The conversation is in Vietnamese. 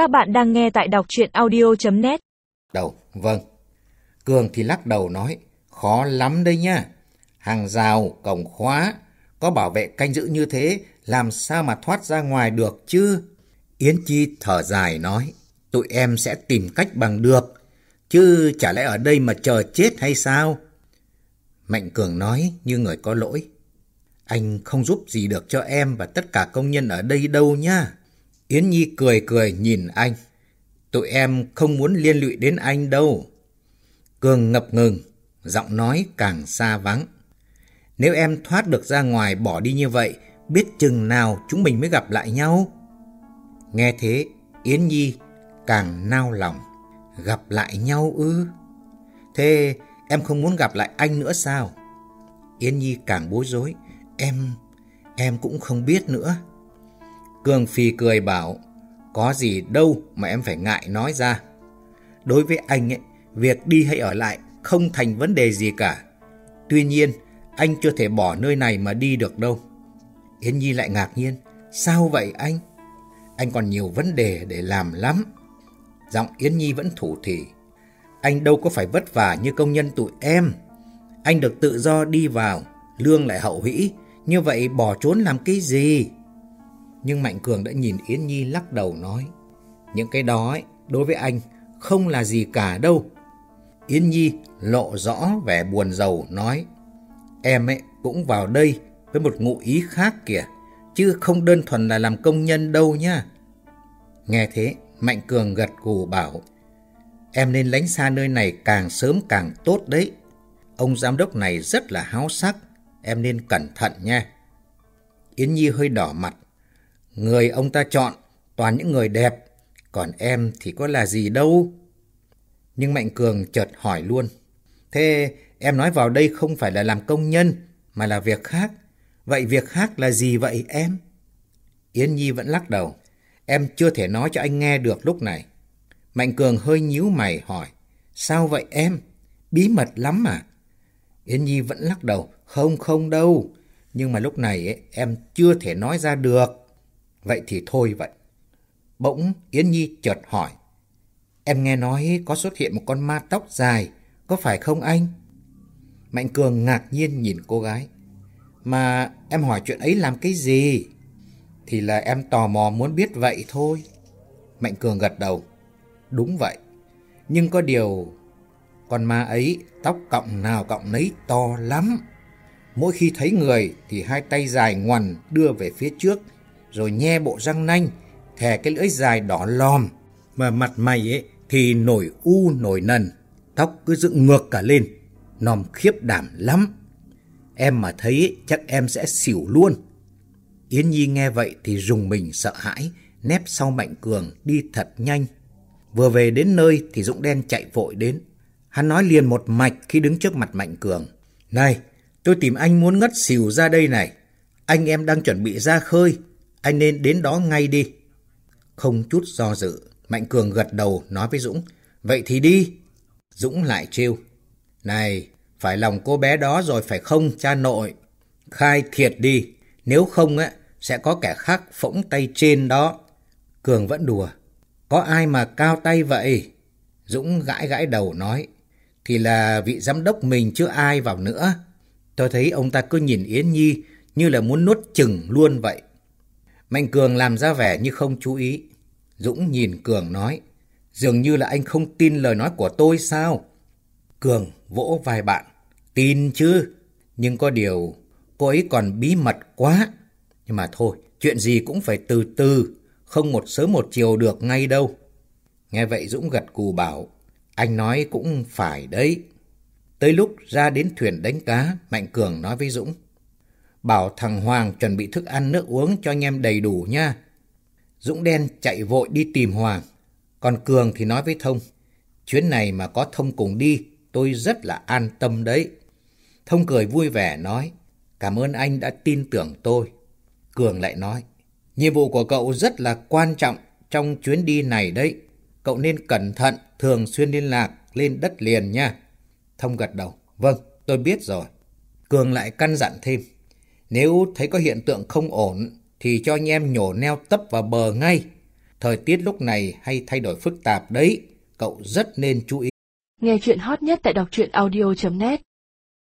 Các bạn đang nghe tại đọc chuyện audio.net Đầu, vâng. Cường thì lắc đầu nói, khó lắm đây nha. Hàng rào, cổng khóa, có bảo vệ canh giữ như thế, làm sao mà thoát ra ngoài được chứ? Yến Chi thở dài nói, tụi em sẽ tìm cách bằng được, chứ chả lẽ ở đây mà chờ chết hay sao? Mạnh Cường nói như người có lỗi. Anh không giúp gì được cho em và tất cả công nhân ở đây đâu nha. Yến Nhi cười cười nhìn anh. Tụi em không muốn liên lụy đến anh đâu. Cường ngập ngừng, giọng nói càng xa vắng. Nếu em thoát được ra ngoài bỏ đi như vậy, biết chừng nào chúng mình mới gặp lại nhau. Nghe thế, Yến Nhi càng nao lòng. Gặp lại nhau ư? Thế em không muốn gặp lại anh nữa sao? Yến Nhi càng bối rối. Em, em cũng không biết nữa. Cường Phi cười bảo, có gì đâu mà em phải ngại nói ra. Đối với anh ấy, việc đi hay ở lại không thành vấn đề gì cả. Tuy nhiên, anh chưa thể bỏ nơi này mà đi được đâu. Yến Nhi lại ngạc nhiên, sao vậy anh? Anh còn nhiều vấn đề để làm lắm. Giọng Yến Nhi vẫn thủ thỉ. Anh đâu có phải vất vả như công nhân tụi em. Anh được tự do đi vào, lương lại hậu hĩ, như vậy bỏ trốn làm cái gì? Nhưng Mạnh Cường đã nhìn Yến Nhi lắc đầu nói, những cái đó ấy, đối với anh không là gì cả đâu. Yến Nhi lộ rõ vẻ buồn rầu nói, em ấy cũng vào đây với một ngụ ý khác kìa, chứ không đơn thuần là làm công nhân đâu nha. Nghe thế, Mạnh Cường gật gù bảo, em nên lánh xa nơi này càng sớm càng tốt đấy. Ông giám đốc này rất là háo sắc, em nên cẩn thận nha. Yến Nhi hơi đỏ mặt. Người ông ta chọn toàn những người đẹp, còn em thì có là gì đâu. Nhưng Mạnh Cường chợt hỏi luôn. Thế em nói vào đây không phải là làm công nhân, mà là việc khác. Vậy việc khác là gì vậy em? Yến Nhi vẫn lắc đầu. Em chưa thể nói cho anh nghe được lúc này. Mạnh Cường hơi nhíu mày hỏi. Sao vậy em? Bí mật lắm à? Yến Nhi vẫn lắc đầu. Không không đâu. Nhưng mà lúc này ấy, em chưa thể nói ra được. Vậy thì thôi vậy. Bỗng Yến Nhi chợt hỏi. Em nghe nói có xuất hiện một con ma tóc dài. Có phải không anh? Mạnh Cường ngạc nhiên nhìn cô gái. Mà em hỏi chuyện ấy làm cái gì? Thì là em tò mò muốn biết vậy thôi. Mạnh Cường gật đầu. Đúng vậy. Nhưng có điều... Con ma ấy tóc cọng nào cọng nấy to lắm. Mỗi khi thấy người thì hai tay dài ngoằn đưa về phía trước, rồi nhe bộ răng nanh, thè cái lưỡi dài đỏ lòm. Mà mặt mày ấy thì nổi u nổi nần, tóc cứ dựng ngược cả lên, nòm khiếp đảm lắm. Em mà thấy chắc em sẽ xỉu luôn. Yến Nhi nghe vậy thì rùng mình sợ hãi, nép sau Mạnh Cường đi thật nhanh. Vừa về đến nơi thì Dũng Đen chạy vội đến. Hắn nói liền một mạch khi đứng trước mặt Mạnh Cường. Này, tôi tìm anh muốn ngất xỉu ra đây này. Anh em đang chuẩn bị ra khơi. Anh nên đến đó ngay đi. Không chút do dự, Mạnh Cường gật đầu nói với Dũng. Vậy thì đi. Dũng lại trêu. Này, phải lòng cô bé đó rồi phải không cha nội? Khai thiệt đi. Nếu không á, sẽ có kẻ khác phỗng tay trên đó. Cường vẫn đùa. Có ai mà cao tay vậy? Dũng gãi gãi đầu nói. Thì là vị giám đốc mình chưa ai vào nữa. Tôi thấy ông ta cứ nhìn Yến Nhi như là muốn nuốt chừng luôn vậy. Mạnh Cường làm ra vẻ như không chú ý. Dũng nhìn Cường nói. Dường như là anh không tin lời nói của tôi sao? Cường vỗ vai bạn. Tin chứ. Nhưng có điều cô ấy còn bí mật quá. Nhưng mà thôi, chuyện gì cũng phải từ từ. Không một sớm một chiều được ngay đâu. Nghe vậy Dũng gật cù bảo. Anh nói cũng phải đấy. Tới lúc ra đến thuyền đánh cá, Mạnh Cường nói với Dũng. Bảo thằng Hoàng chuẩn bị thức ăn nước uống cho anh em đầy đủ nha. Dũng đen chạy vội đi tìm Hoàng. Còn Cường thì nói với Thông. Chuyến này mà có Thông cùng đi, tôi rất là an tâm đấy. Thông cười vui vẻ nói. Cảm ơn anh đã tin tưởng tôi. Cường lại nói. Nhiệm vụ của cậu rất là quan trọng trong chuyến đi này đấy. Cậu nên cẩn thận, thường xuyên liên lạc lên đất liền nha. Thông gật đầu. Vâng, tôi biết rồi. Cường lại căn dặn thêm. Nếu thấy có hiện tượng không ổn, thì cho anh em nhổ neo tấp vào bờ ngay. Thời tiết lúc này hay thay đổi phức tạp đấy, cậu rất nên chú ý. Nghe chuyện hot nhất tại đọc truyện audio.net